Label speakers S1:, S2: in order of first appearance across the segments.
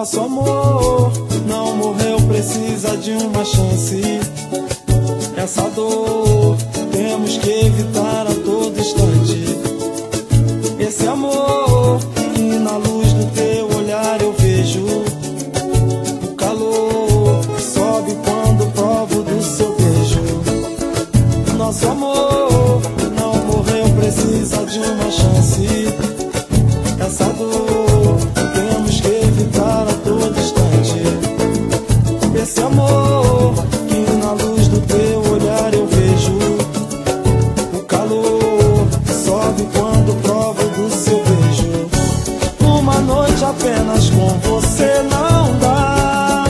S1: Nosso amor não morreu, precisa de uma chance. Essa dor temos que evitar a todo instante. Esse amor que na luz do teu olhar eu vejo. O calor que sobe quando provo do seu beijo. Nosso amor não morreu, precisa de uma chance. Essa dor Que na luz do teu olhar eu vejo. O calor sobe quando provo do seu beijo. Uma noite apenas com você não dá.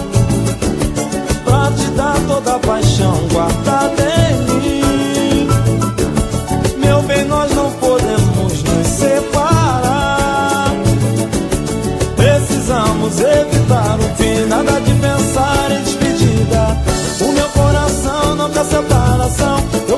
S1: Pra te dar toda paixão guardada em mim. Meu bem, nós não podemos nos separar. Precisamos evitar o quer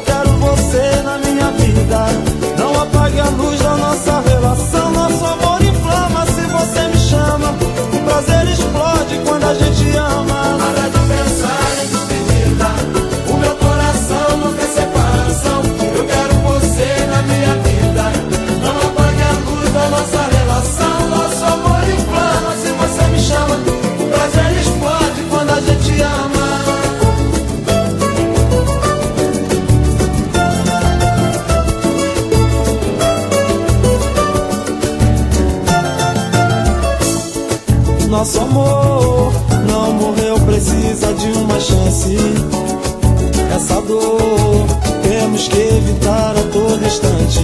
S1: Nosso amor
S2: não
S1: morreu, precisa de uma chance. Essa dor temos que evitar a todo instante.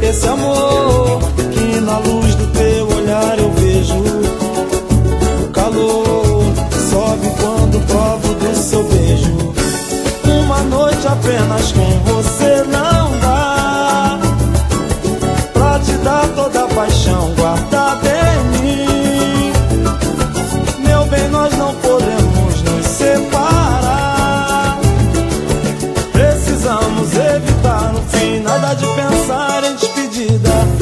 S1: Esse amor que na luz do teu olhar eu vejo. O calor sobe quando provo do seu beijo. Uma noite apenas com você não dá. Pra te dar toda a paixão de pensar em despedida.